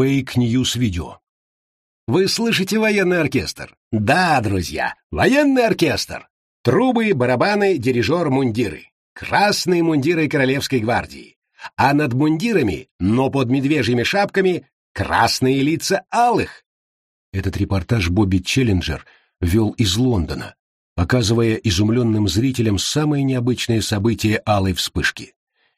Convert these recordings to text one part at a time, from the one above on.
фейк-ньюс-видео. Вы слышите военный оркестр? Да, друзья, военный оркестр. Трубы, барабаны, дирижер, мундиры. Красные мундиры Королевской гвардии. А над мундирами, но под медвежьими шапками, красные лица алых. Этот репортаж Бобби Челленджер вел из Лондона, показывая изумленным зрителям самые необычные события алой вспышки.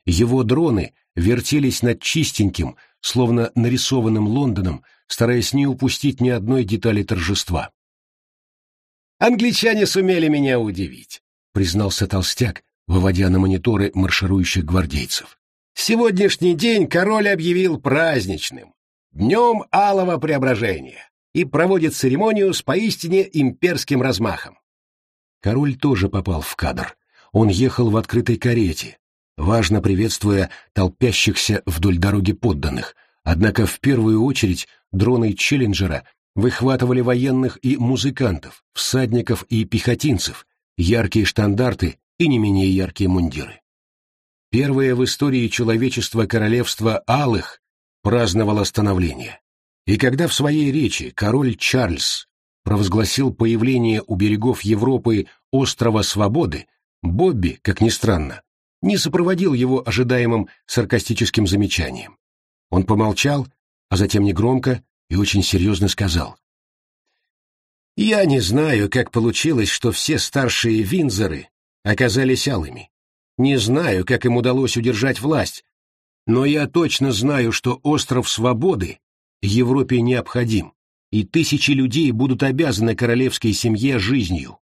Его дроны вертелись над чистеньким, словно нарисованным Лондоном, стараясь не упустить ни одной детали торжества. «Англичане сумели меня удивить», — признался толстяк, выводя на мониторы марширующих гвардейцев. «Сегодняшний день король объявил праздничным, днем алого преображения, и проводит церемонию с поистине имперским размахом». Король тоже попал в кадр. Он ехал в открытой карете, важно приветствуя толпящихся вдоль дороги подданных, однако в первую очередь дроны Челленджера выхватывали военных и музыкантов, всадников и пехотинцев, яркие штандарты и не менее яркие мундиры. Первое в истории человечества королевство Алых праздновало становление. И когда в своей речи король Чарльз провозгласил появление у берегов Европы острова Свободы, Бобби, как ни странно, не сопроводил его ожидаемым саркастическим замечанием. Он помолчал, а затем негромко и очень серьезно сказал. «Я не знаю, как получилось, что все старшие Винзоры оказались алыми. Не знаю, как им удалось удержать власть, но я точно знаю, что остров Свободы Европе необходим, и тысячи людей будут обязаны королевской семье жизнью.